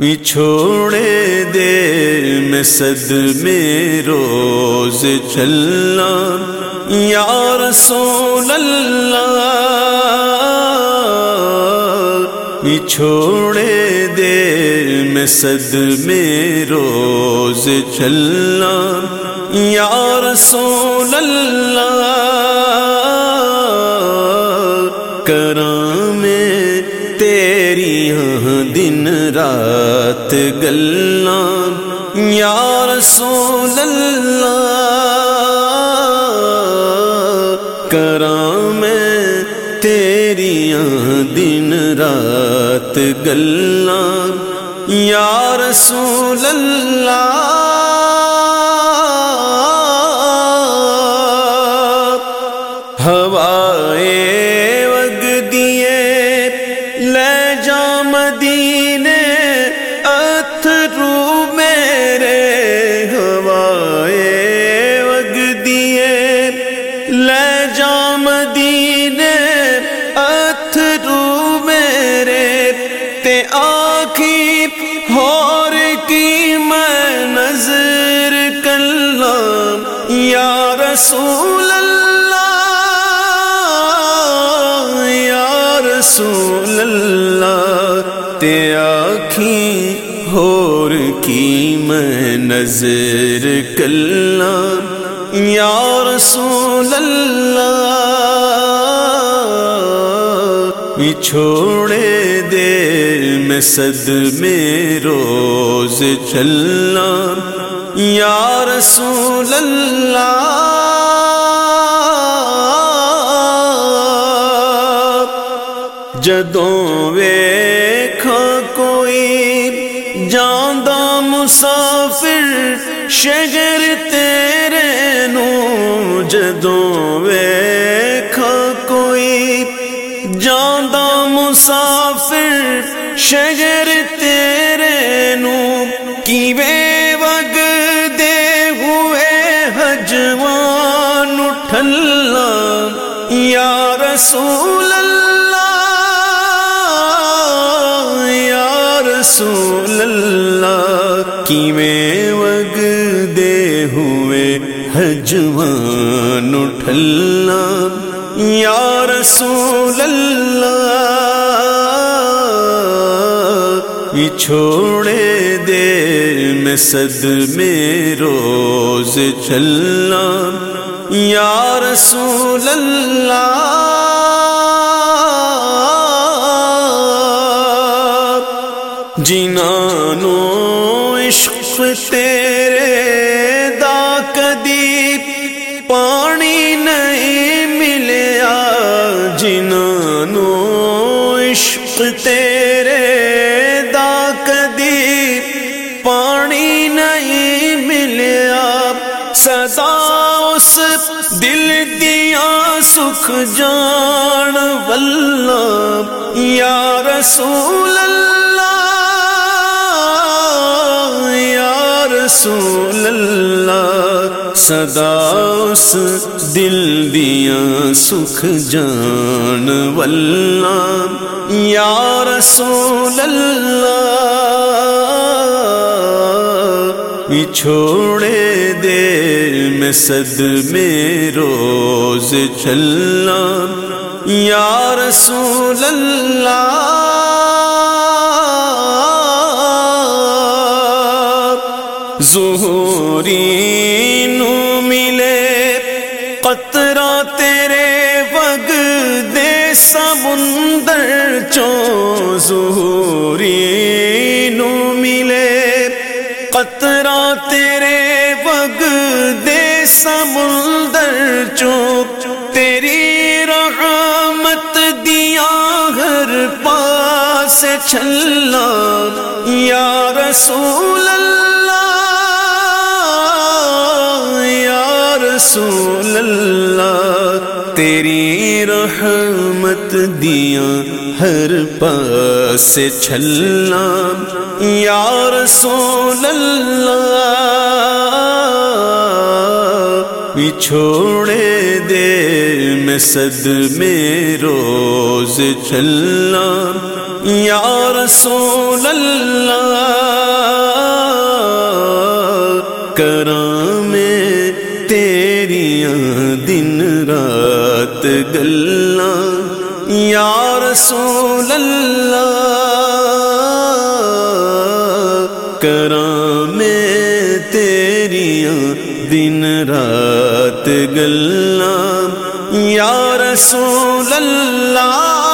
چھوڑے دے میں صد میں روز چلنا یا رسول اللہ چھوڑے دے میں صد میں روز چلنا یا رسول اللہ کرام رات گلنا یا رسول اللہ کرام تیری دن رات گلنا یا رسول اللہ ہوائے ہور کی میں نظر کلام، یا رسول اللہ، یا رسول اللہ تے آخی ہور کی میں نظر کلام، یا رسول اللہ چھوڑے دے میں میں روز چلنا یا رسول اللہ۔ جدوں ویکھا کوئی جاندہ مسافر شگر تیرے نو جدوں ویکھا کوئی جاندہ مسافر شگر تیرے نو کی وے وگ دے ہوئے حجوان اٹھلا یا رسول اللہ، یا رسول اللہ کی وے وگ دے ہوئے حجوان اٹھلا یا رسول اللہ چھوڑے دے میں صد میں روز چلنا۔ یا رسول اللہ، جنانو، عشق تیرے دا کدی پانی نہیں ملیا۔ جنانو، عشق تیرے دیا سکھ جان، واللہ، یا رسول اللہ، یا رسول اللہ، صدا اس دل دیا سکھ جان، واللہ، یا رسول اللہ۔ چھوڑے صد میں روز چلنا یا رسول اللہ۔ ظہوری نو ملے۔ قطرہ تیرے وگ دے سمندر چو۔ ظہوری نو ملے۔ قطرہ تیرے وگ دے سمندر چو تیری رحمت دیا گھر پاس چھلا۔ یا رسول اللہ، یا رسول اللہ، تیری رحمت دیا ہر پاس چھلنا یا رسول اللہ چھوڑے دے میں صد میں روز چلنا۔ یا رسول اللہ، کرام تیریاں دن رات گلا یا رسول اللہ رات گلا یا رسول اللہ